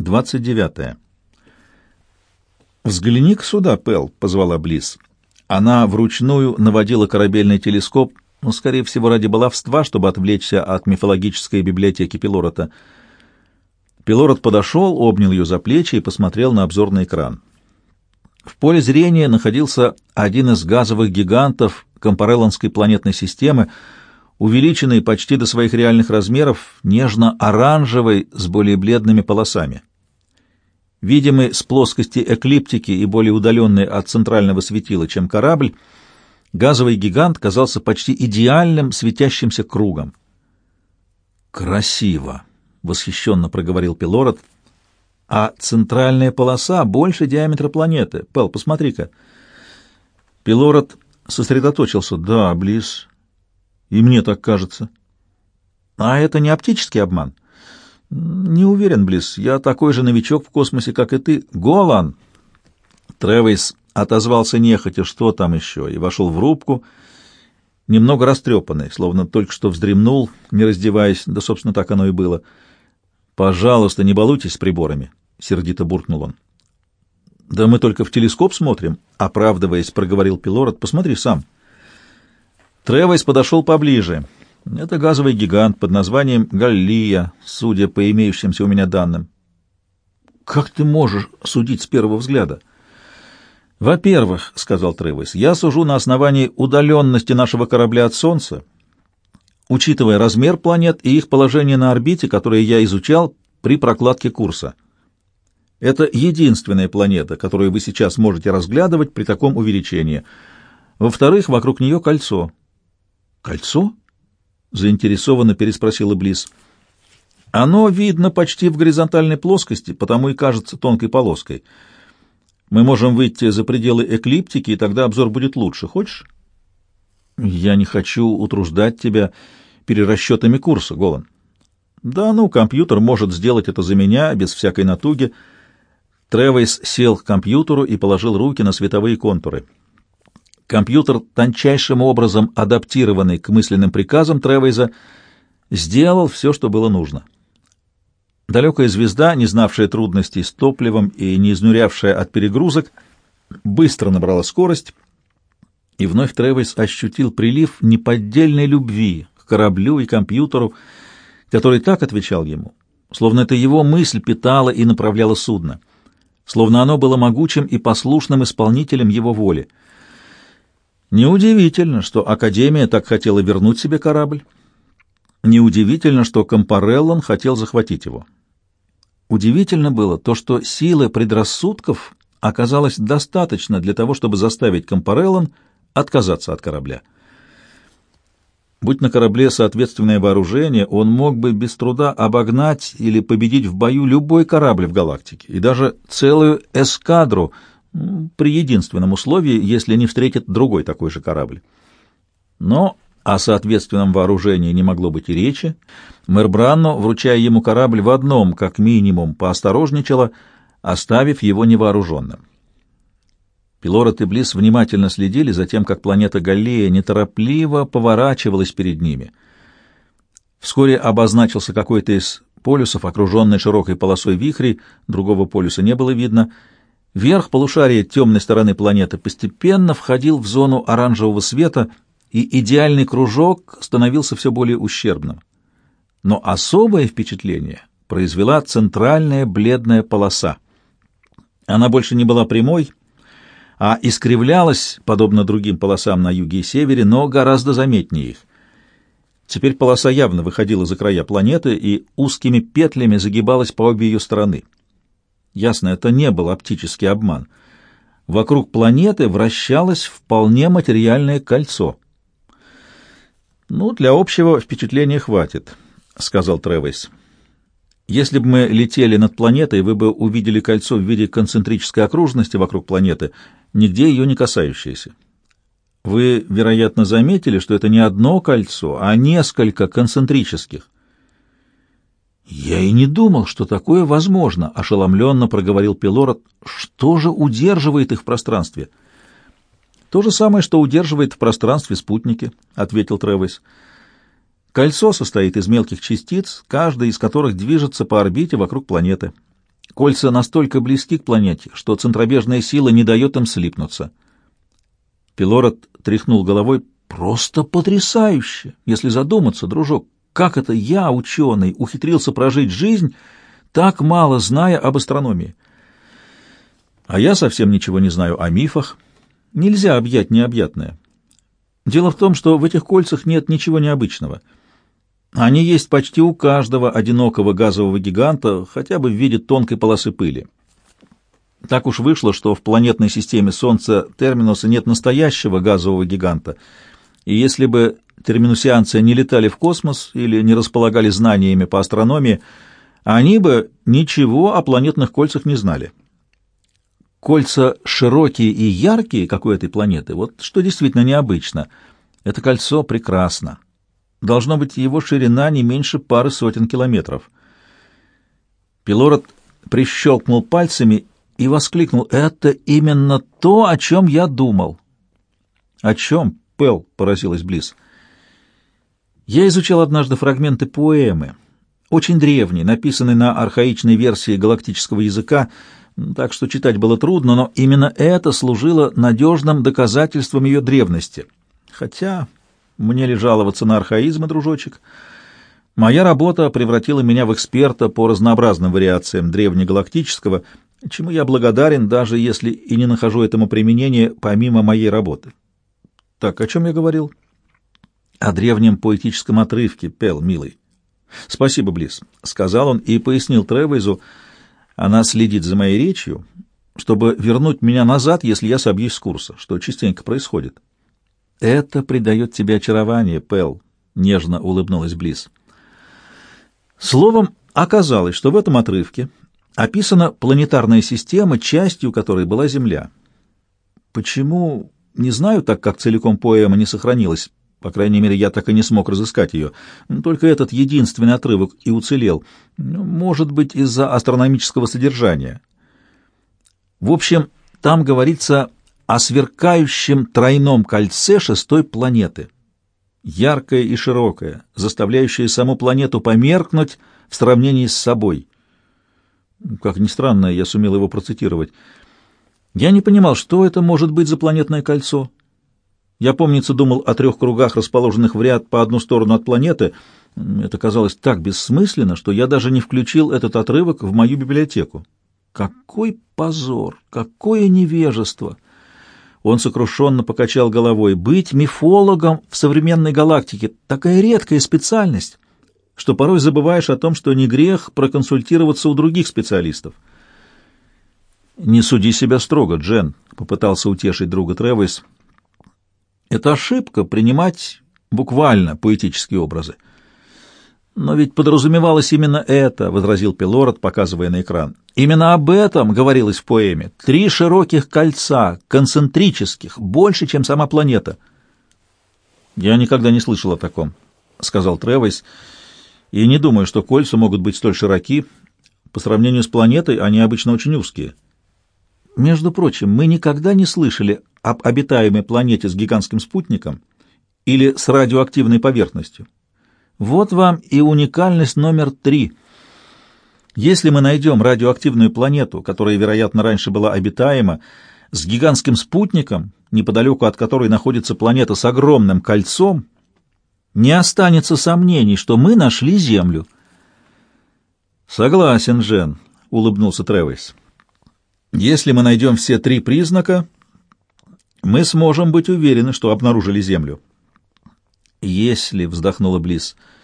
29. «Взгляни-ка сюда, Пел», — позвала Близ. Она вручную наводила корабельный телескоп, ну, скорее всего, ради баловства, чтобы отвлечься от мифологической библиотеки Пилорота. Пилорот подошел, обнял ее за плечи и посмотрел на обзорный экран. В поле зрения находился один из газовых гигантов Компареллонской планетной системы, увеличенный почти до своих реальных размеров, нежно-оранжевый с более бледными полосами. Видимый с плоскости эклиптики и более удаленный от центрального светила, чем корабль, газовый гигант казался почти идеальным светящимся кругом. «Красиво!» — восхищенно проговорил Пилород. «А центральная полоса больше диаметра планеты. Пел, посмотри-ка». Пилород сосредоточился. «Да, Близ. И мне так кажется». «А это не оптический обман?» «Не уверен, Близ. Я такой же новичок в космосе, как и ты. Голан!» Тревис отозвался нехотя, что там еще, и вошел в рубку, немного растрепанный, словно только что вздремнул, не раздеваясь, да, собственно, так оно и было. «Пожалуйста, не балуйтесь с приборами», — сердито буркнул он. «Да мы только в телескоп смотрим», — оправдываясь, проговорил Пилород. «Посмотри сам». Тревис подошел поближе. Это газовый гигант под названием Галлия, судя по имеющимся у меня данным. Как ты можешь судить с первого взгляда? Во-первых, — сказал Тревис, — я сужу на основании удаленности нашего корабля от Солнца, учитывая размер планет и их положение на орбите, которое я изучал при прокладке курса. Это единственная планета, которую вы сейчас можете разглядывать при таком увеличении. Во-вторых, вокруг нее кольцо. Кольцо? — заинтересованно переспросила Близ. «Оно видно почти в горизонтальной плоскости, потому и кажется тонкой полоской. Мы можем выйти за пределы эклиптики, и тогда обзор будет лучше. Хочешь?» «Я не хочу утруждать тебя перерасчетами курса, Голан». «Да ну, компьютер может сделать это за меня, без всякой натуги». Тревейс сел к компьютеру и положил руки на световые контуры. Компьютер, тончайшим образом адаптированный к мысленным приказам Тревейза, сделал все, что было нужно. Далекая звезда, не знавшая трудностей с топливом и не изнурявшая от перегрузок, быстро набрала скорость, и вновь Тревейс ощутил прилив неподдельной любви к кораблю и компьютеру, который так отвечал ему, словно это его мысль питала и направляла судно, словно оно было могучим и послушным исполнителем его воли — Неудивительно, что Академия так хотела вернуть себе корабль. Неудивительно, что Компареллон хотел захватить его. Удивительно было то, что силы предрассудков оказалось достаточно для того, чтобы заставить Компареллон отказаться от корабля. Будь на корабле соответственное вооружение, он мог бы без труда обогнать или победить в бою любой корабль в галактике, и даже целую эскадру — при единственном условии, если не встретит другой такой же корабль. Но о соответственном вооружении не могло быть и речи. Мэр Бранно, вручая ему корабль в одном, как минимум, поосторожничала, оставив его невооруженным. Пилорот и Близ внимательно следили за тем, как планета Галлея неторопливо поворачивалась перед ними. Вскоре обозначился какой-то из полюсов, окруженный широкой полосой вихрей, другого полюса не было видно — Верх полушария темной стороны планеты постепенно входил в зону оранжевого света, и идеальный кружок становился все более ущербным. Но особое впечатление произвела центральная бледная полоса. Она больше не была прямой, а искривлялась, подобно другим полосам на юге и севере, но гораздо заметнее их. Теперь полоса явно выходила за края планеты и узкими петлями загибалась по обе ее стороны — Ясно, это не был оптический обман. Вокруг планеты вращалось вполне материальное кольцо. «Ну, для общего впечатления хватит», — сказал Тревис. «Если бы мы летели над планетой, вы бы увидели кольцо в виде концентрической окружности вокруг планеты, нигде ее не касающееся. Вы, вероятно, заметили, что это не одно кольцо, а несколько концентрических. «Я и не думал, что такое возможно», — ошеломленно проговорил Пилород. «Что же удерживает их в пространстве?» «То же самое, что удерживает в пространстве спутники», — ответил Тревис. «Кольцо состоит из мелких частиц, каждая из которых движется по орбите вокруг планеты. Кольца настолько близки к планете, что центробежная сила не дает им слипнуться. Пилород тряхнул головой. «Просто потрясающе! Если задуматься, дружок, как это я, ученый, ухитрился прожить жизнь, так мало зная об астрономии? А я совсем ничего не знаю о мифах. Нельзя объять необъятное. Дело в том, что в этих кольцах нет ничего необычного. Они есть почти у каждого одинокого газового гиганта, хотя бы в виде тонкой полосы пыли. Так уж вышло, что в планетной системе Солнца Терминуса нет настоящего газового гиганта, и если бы терминусианцы не летали в космос или не располагали знаниями по астрономии, они бы ничего о планетных кольцах не знали. Кольца широкие и яркие, как у этой планеты, вот что действительно необычно. Это кольцо прекрасно. Должно быть, его ширина не меньше пары сотен километров. Пилород прищелкнул пальцами и воскликнул. «Это именно то, о чем я думал». «О чем, Пэл?» — поразилась Близ. «Я изучал однажды фрагменты поэмы, очень древней, написанной на архаичной версии галактического языка, так что читать было трудно, но именно это служило надежным доказательством ее древности. Хотя мне ли жаловаться на архаизмы, дружочек? Моя работа превратила меня в эксперта по разнообразным вариациям древнегалактического, чему я благодарен, даже если и не нахожу этому применения помимо моей работы. Так, о чем я говорил? О древнем поэтическом отрывке, Пел, милый. Спасибо, Близ, — сказал он и пояснил Тревейзу, — она следит за моей речью, чтобы вернуть меня назад, если я собьюсь с курса, что частенько происходит. Это придает тебе очарование, Пэл, — нежно улыбнулась Близ. Словом, оказалось, что в этом отрывке описана планетарная система, частью которой была Земля. Почему, не знаю, так как целиком поэма не сохранилась, по крайней мере, я так и не смог разыскать ее. Только этот единственный отрывок и уцелел. Может быть, из-за астрономического содержания. В общем, там говорится о сверкающем тройном кольце шестой планеты. Яркое и широкое, заставляющее саму планету померкнуть в сравнении с собой. Как ни странно, я сумел его процитировать. Я не понимал, что это может быть за планетное кольцо. Я, помнится, думал о трех кругах, расположенных в ряд по одну сторону от планеты. Это казалось так бессмысленно, что я даже не включил этот отрывок в мою библиотеку. Какой позор! Какое невежество! Он сокрушенно покачал головой. Быть мифологом в современной галактике — такая редкая специальность, что порой забываешь о том, что не грех проконсультироваться у других специалистов. «Не суди себя строго, Джен», — попытался утешить друга Тревис. Это ошибка принимать буквально поэтические образы. Но ведь подразумевалось именно это, — возразил Пилород, показывая на экран. Именно об этом говорилось в поэме. Три широких кольца, концентрических, больше, чем сама планета. Я никогда не слышал о таком, — сказал Тревойс, — и не думаю, что кольца могут быть столь широки. По сравнению с планетой они обычно очень узкие. Между прочим, мы никогда не слышали об обитаемой планете с гигантским спутником или с радиоактивной поверхностью. Вот вам и уникальность номер три. Если мы найдем радиоактивную планету, которая, вероятно, раньше была обитаема, с гигантским спутником, неподалеку от которой находится планета с огромным кольцом, не останется сомнений, что мы нашли Землю. «Согласен, Жен», — улыбнулся Тревис. «Если мы найдем все три признака, мы сможем быть уверены, что обнаружили Землю. Если, — вздохнула Близ, —